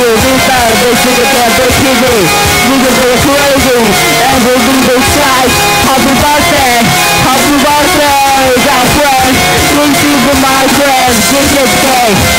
you This time they think that they're big Niggas go crazy And they do big side Happy birthday Happy birthday Our friend This is my friend This is gay